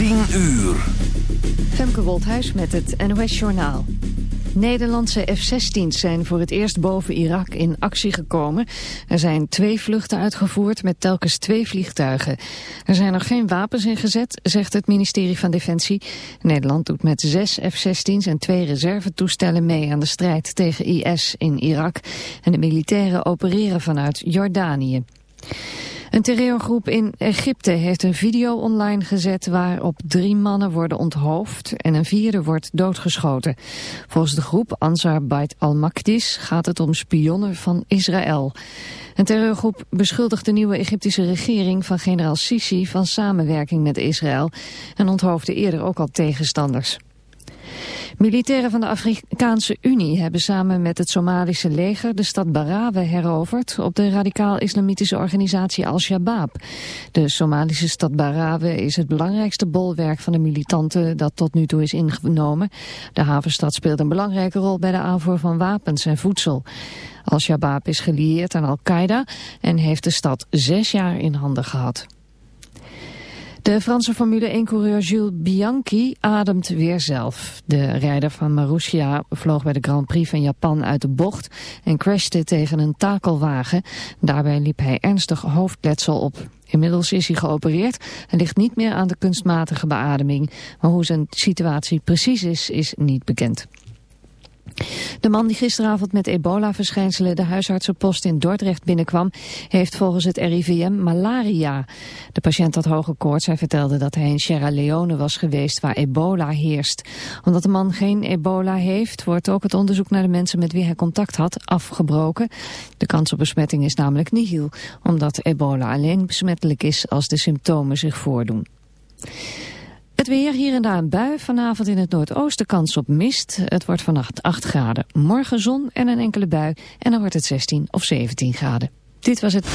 10 uur. Femke Wolthuis met het NOS Journaal. Nederlandse F-16's zijn voor het eerst boven Irak in actie gekomen. Er zijn twee vluchten uitgevoerd met telkens twee vliegtuigen. Er zijn nog geen wapens ingezet, zegt het ministerie van Defensie. Nederland doet met zes F-16's en twee reservetoestellen mee aan de strijd tegen IS in Irak. En de militairen opereren vanuit Jordanië. Een terreurgroep in Egypte heeft een video online gezet waarop drie mannen worden onthoofd en een vierde wordt doodgeschoten. Volgens de groep Ansar Bait al-Makdis gaat het om spionnen van Israël. Een terreurgroep beschuldigt de nieuwe Egyptische regering van generaal Sisi van samenwerking met Israël en onthoofde eerder ook al tegenstanders. Militairen van de Afrikaanse Unie hebben samen met het Somalische leger de stad Barawe heroverd op de radicaal-islamitische organisatie Al-Shabaab. De Somalische stad Barawe is het belangrijkste bolwerk van de militanten dat tot nu toe is ingenomen. De havenstad speelt een belangrijke rol bij de aanvoer van wapens en voedsel. Al-Shabaab is gelieerd aan Al-Qaeda en heeft de stad zes jaar in handen gehad. De Franse Formule 1-coureur Jules Bianchi ademt weer zelf. De rijder van Marussia vloog bij de Grand Prix van Japan uit de bocht en crashte tegen een takelwagen. Daarbij liep hij ernstig hoofdletsel op. Inmiddels is hij geopereerd en ligt niet meer aan de kunstmatige beademing. Maar hoe zijn situatie precies is, is niet bekend. De man die gisteravond met ebola-verschijnselen de huisartsenpost in Dordrecht binnenkwam, heeft volgens het RIVM malaria. De patiënt had hoge koorts. Hij vertelde dat hij in Sierra Leone was geweest waar ebola heerst. Omdat de man geen ebola heeft, wordt ook het onderzoek naar de mensen met wie hij contact had afgebroken. De kans op besmetting is namelijk nihil, omdat ebola alleen besmettelijk is als de symptomen zich voordoen. Het weer, hier en daar een bui. Vanavond in het noordoosten kans op mist. Het wordt vannacht 8 graden. Morgen zon en een enkele bui. En dan wordt het 16 of 17 graden. Dit was het...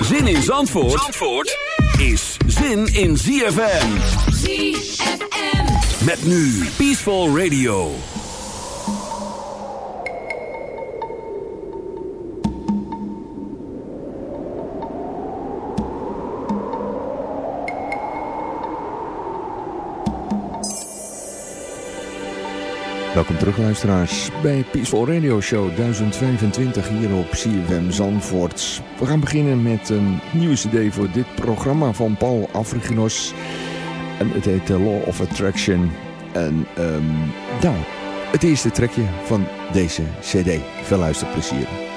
Zin in Zandvoort, Zandvoort is zin in ZFM. ZFM. Met nu Peaceful Radio. Welkom terug luisteraars bij Peaceful Radio Show 1025 hier op CFM Zandvoort. We gaan beginnen met een nieuwe cd voor dit programma van Paul Afriginos. En het heet The Law of Attraction. En um, nou, het eerste trekje van deze cd. Veel luisterplezier.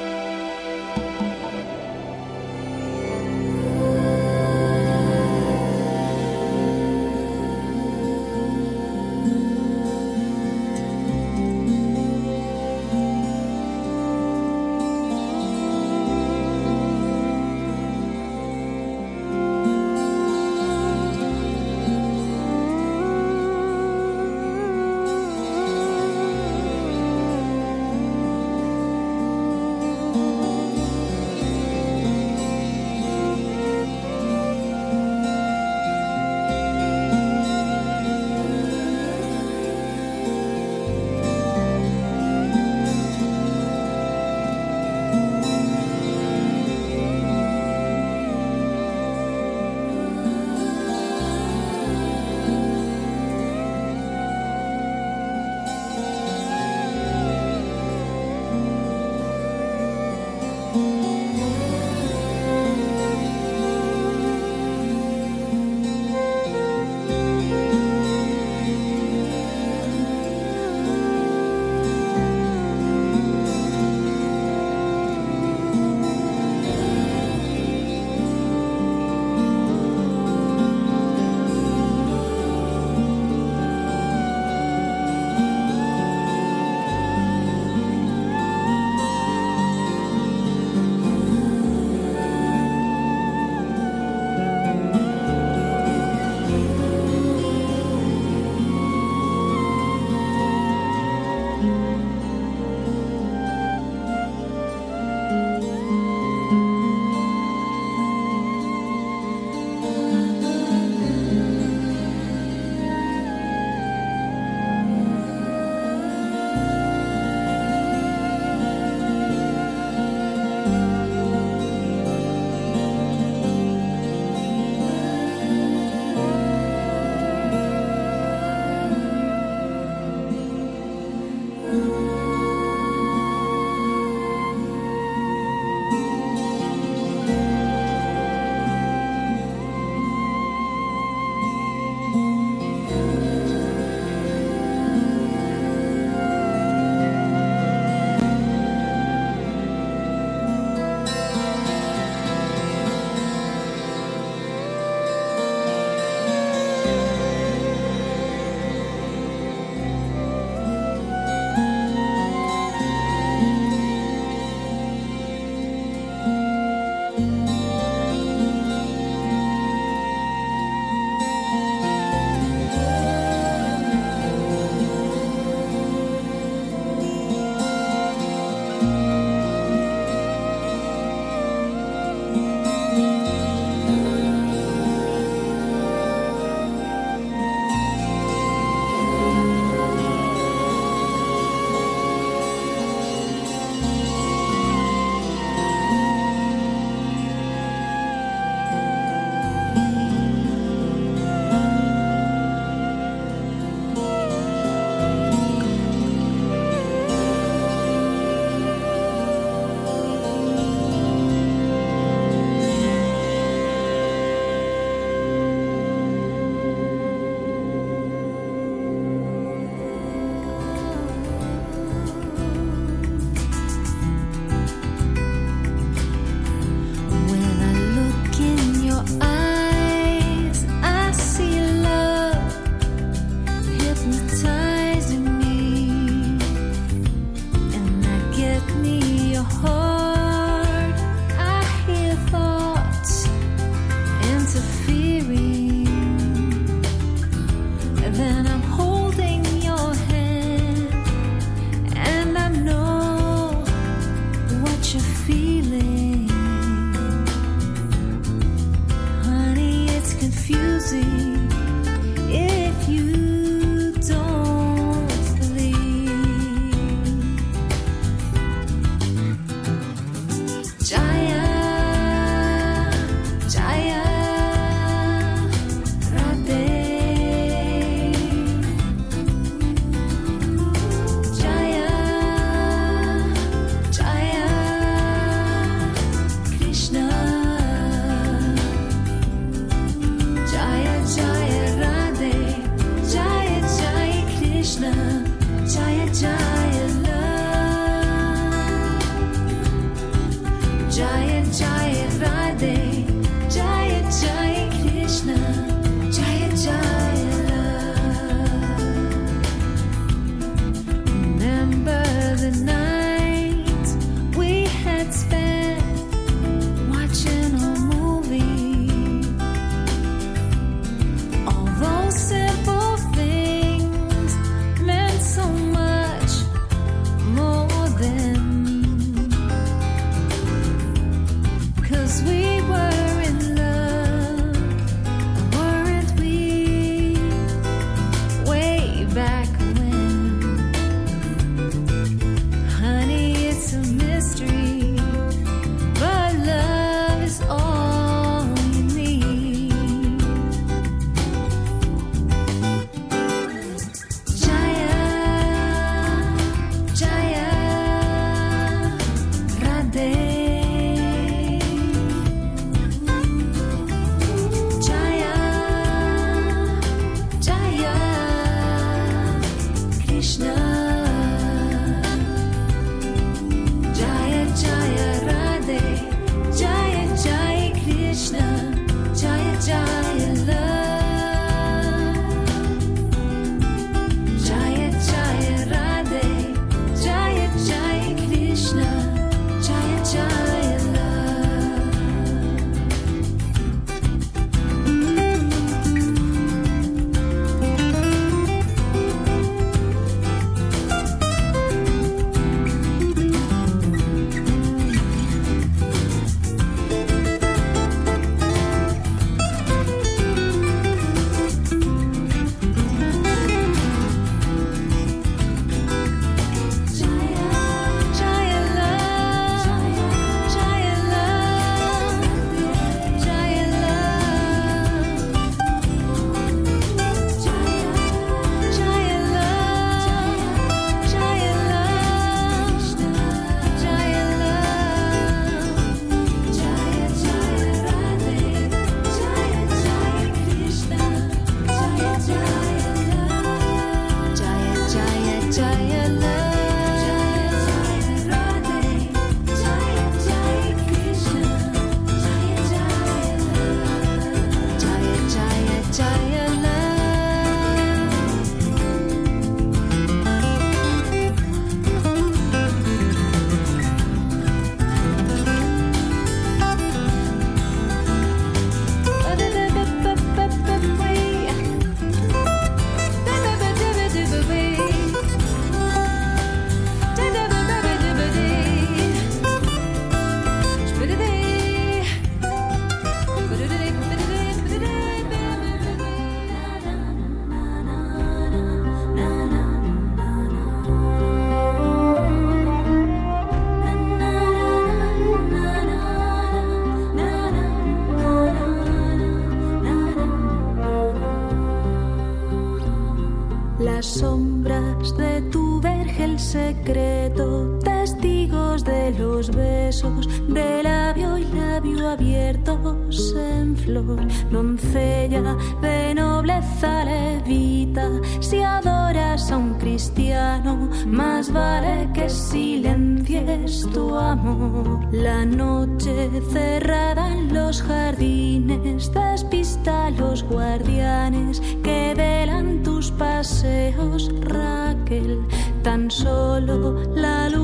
sombras de tu vergel secreto de los besos de labio y labio abiertos en flor, doncella de nobleza levita, si adoras a un cristiano, más vale que silencies tu amor. La noche cerrada en los jardines, despista a los guardianes que velan tus paseos, Raquel, tan solo la luz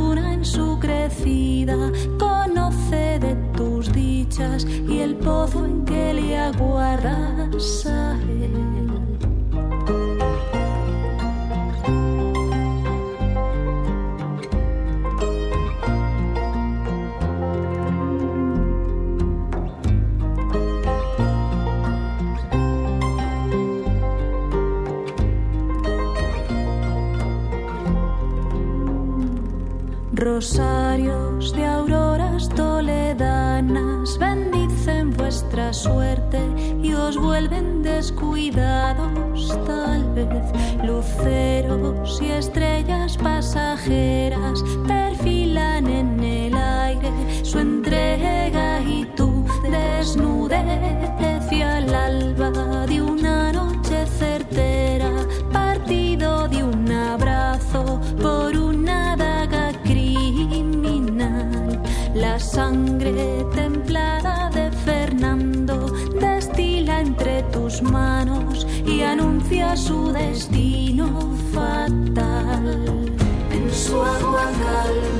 su crecida, conoce de tus dichas y el pozo en que le aguardas, sabe. rosarios de auroras toledanas bendicen vuestra suerte y os vuelven descuidados tal vez luceros y estrellas pasajeras perfilan en el aire su entrega y tu desnudez. su destino fatal en su agua calma.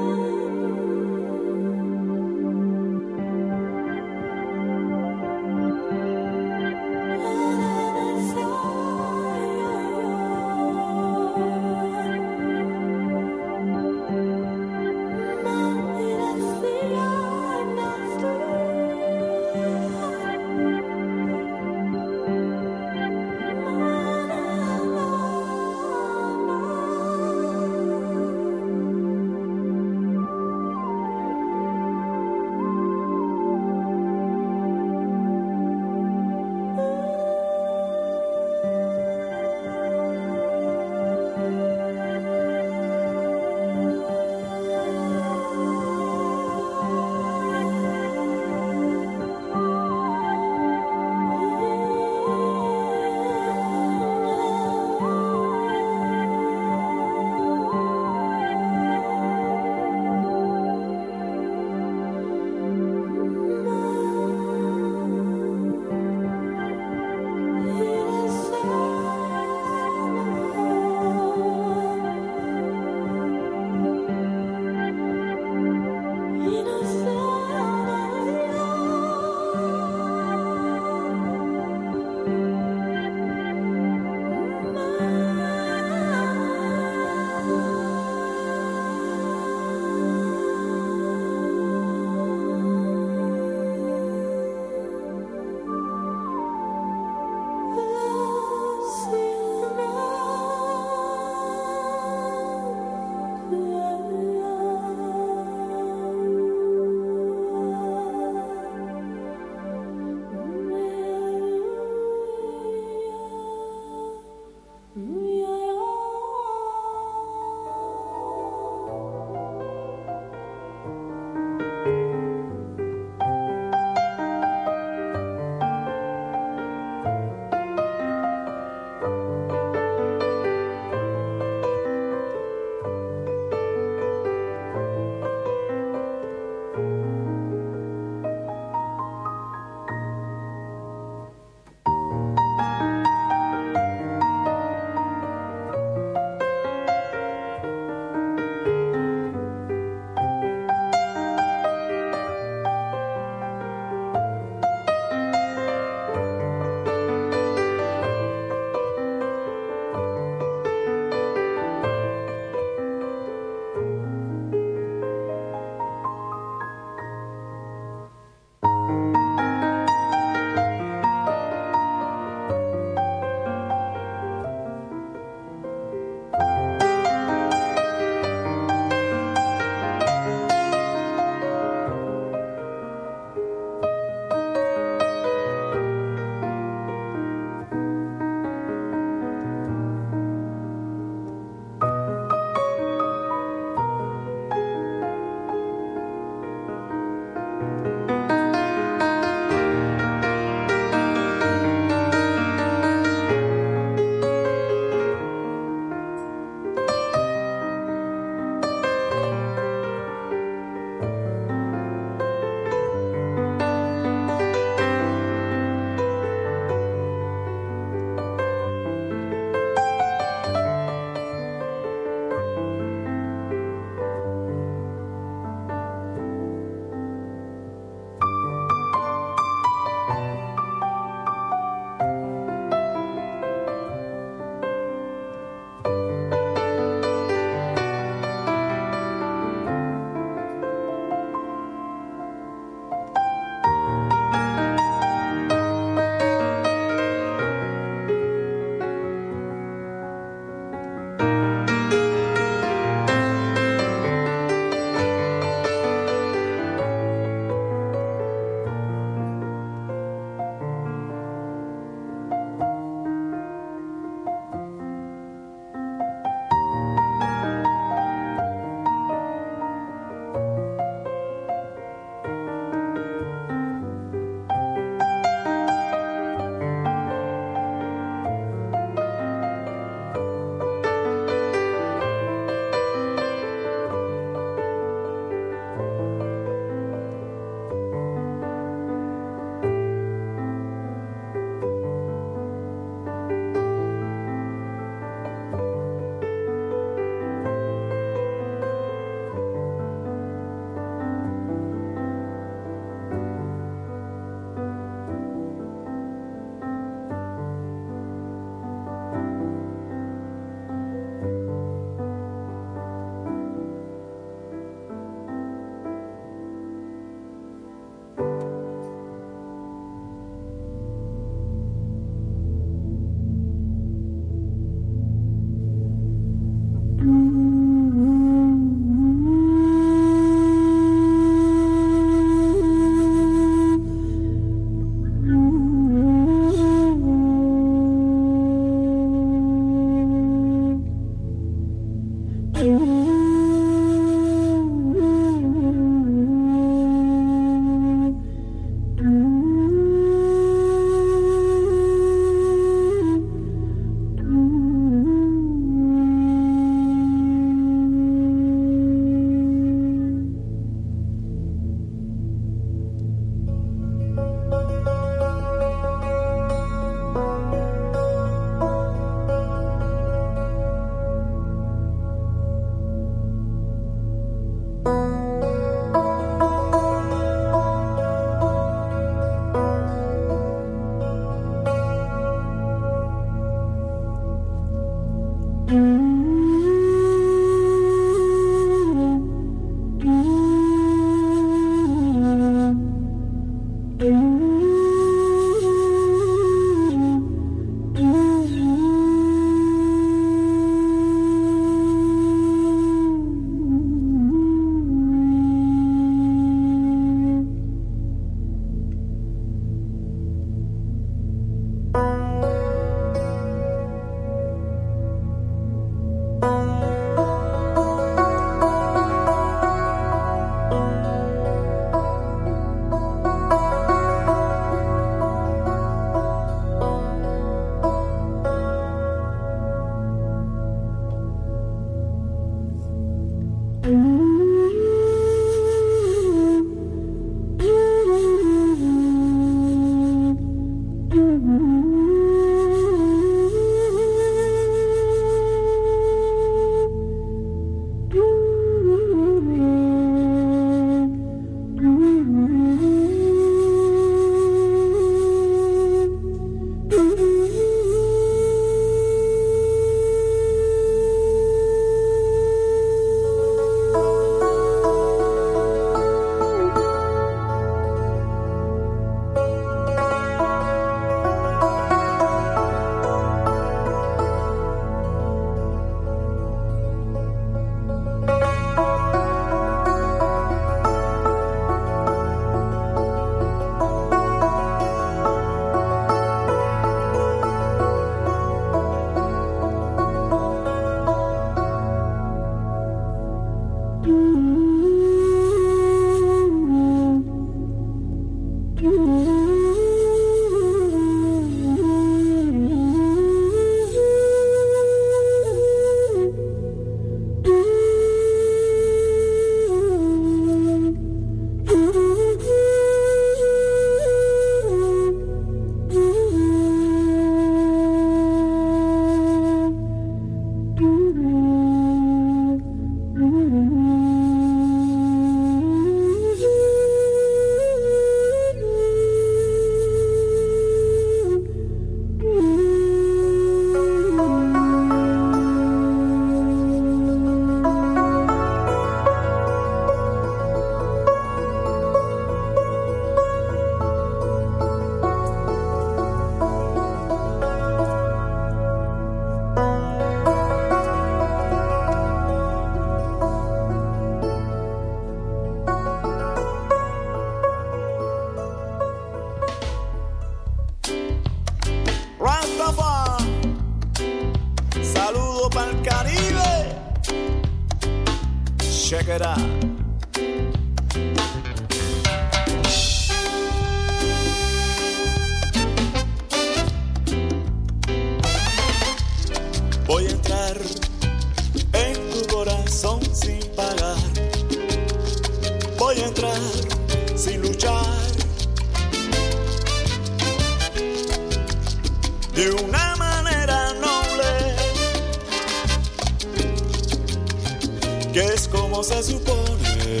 como se supone.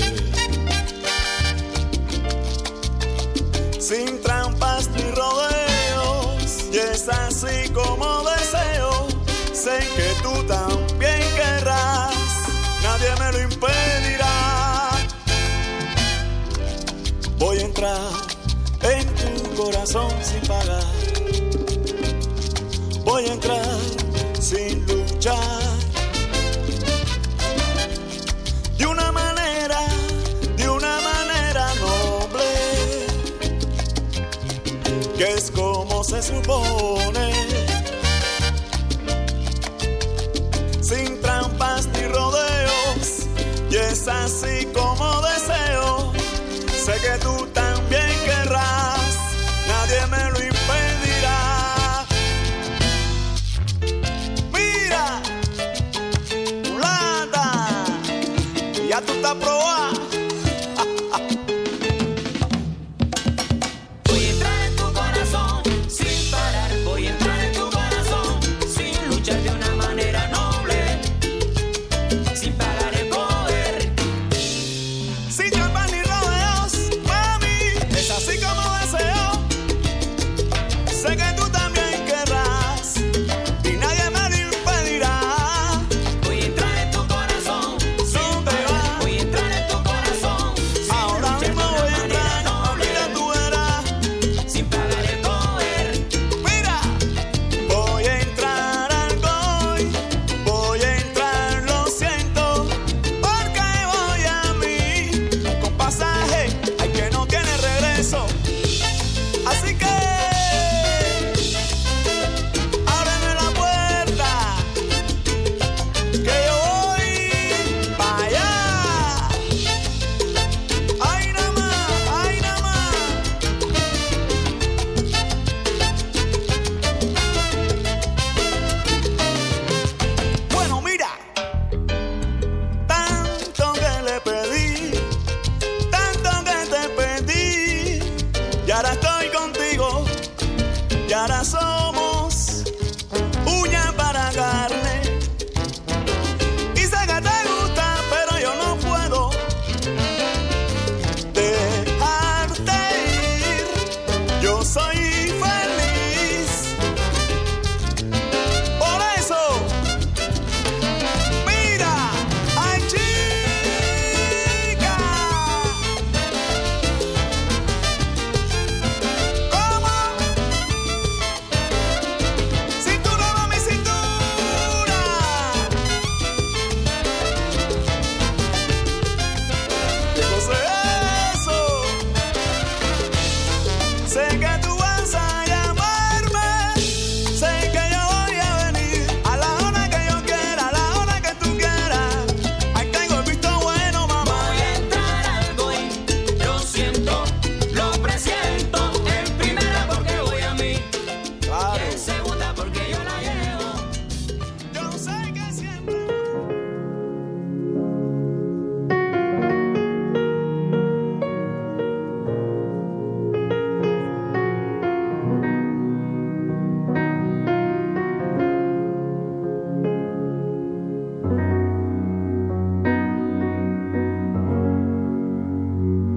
Sin trampas ni rodeos, y es así como deseo. Sé que tú también querrás, nadie me lo impedirá. Voy a entrar en tu corazón sin pagar. Voy a entrar impossible.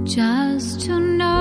just to know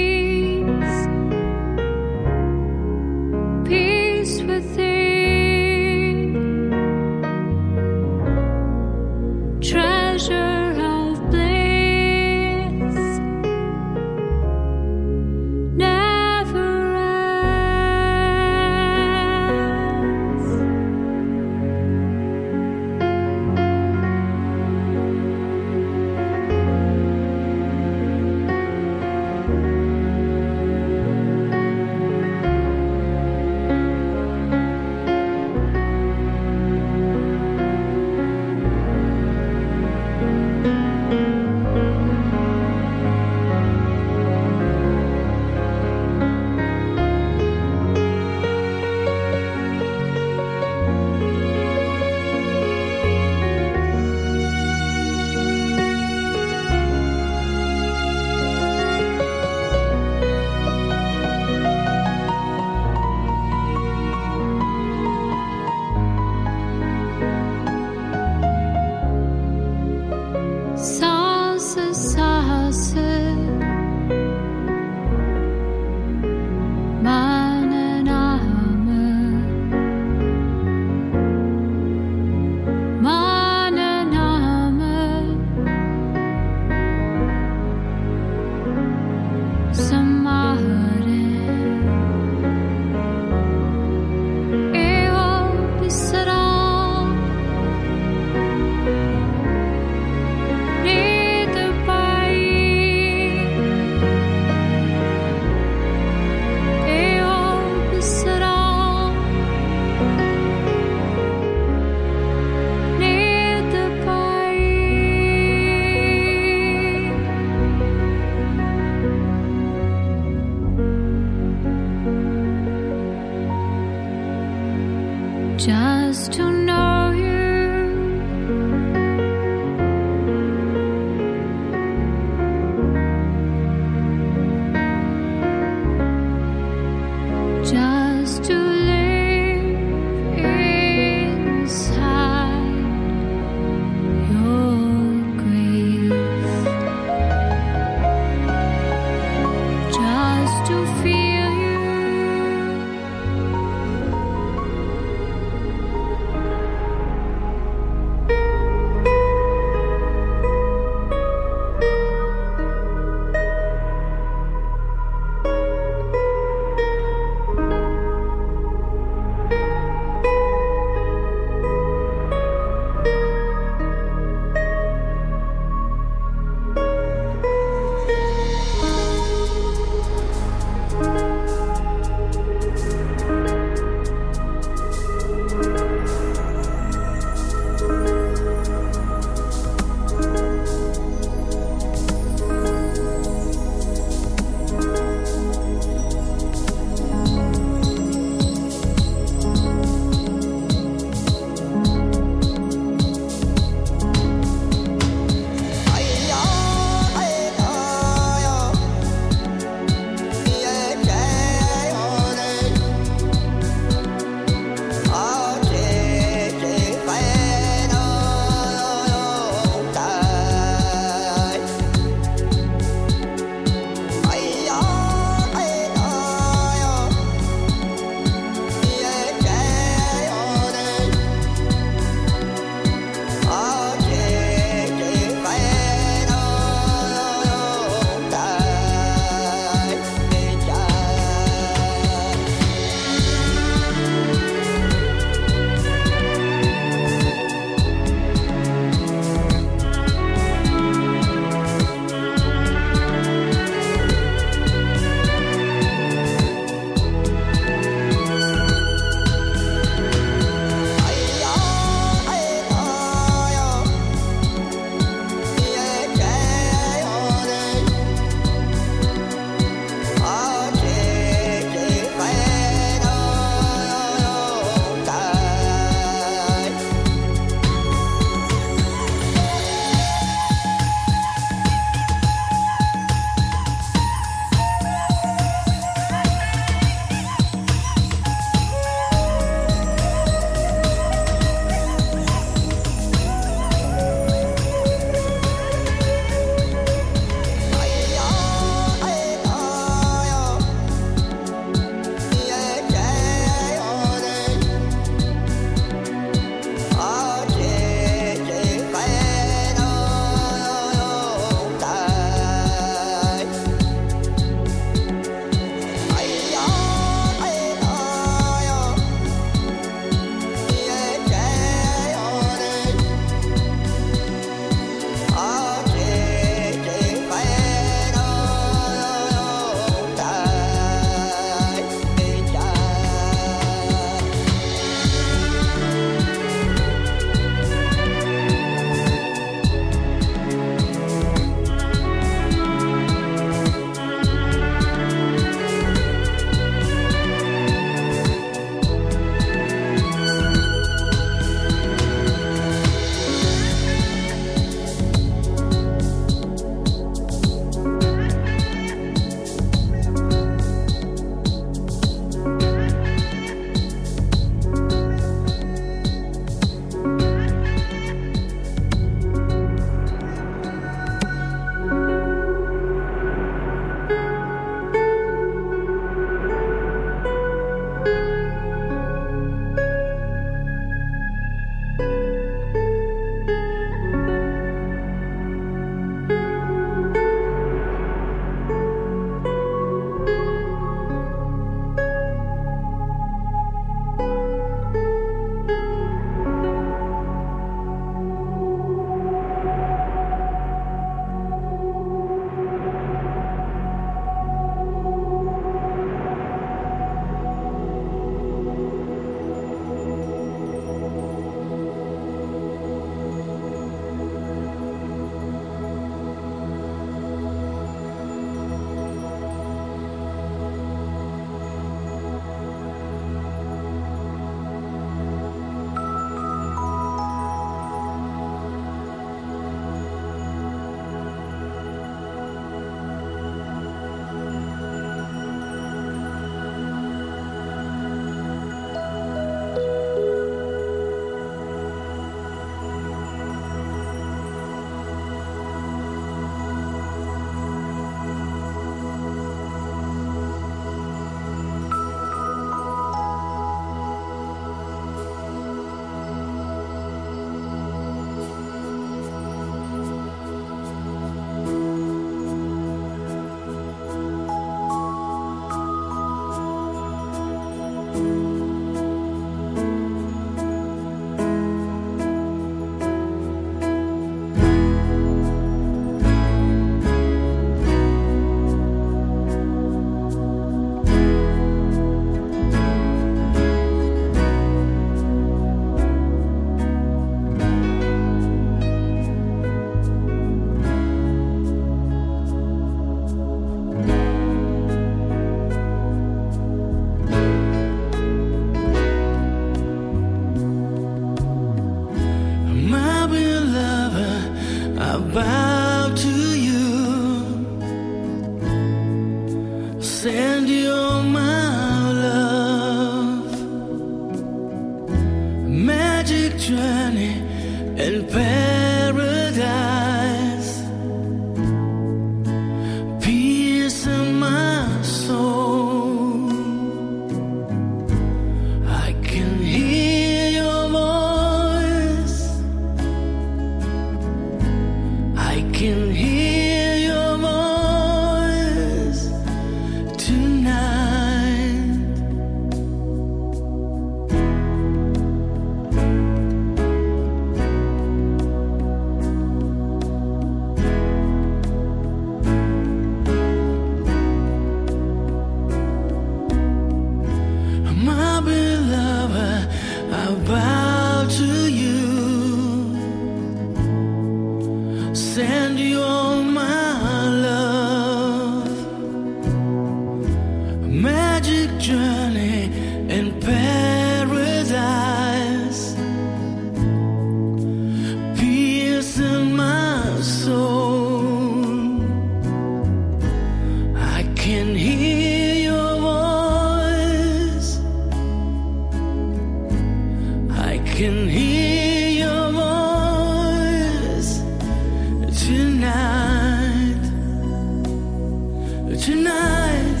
tonight.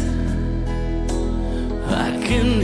I can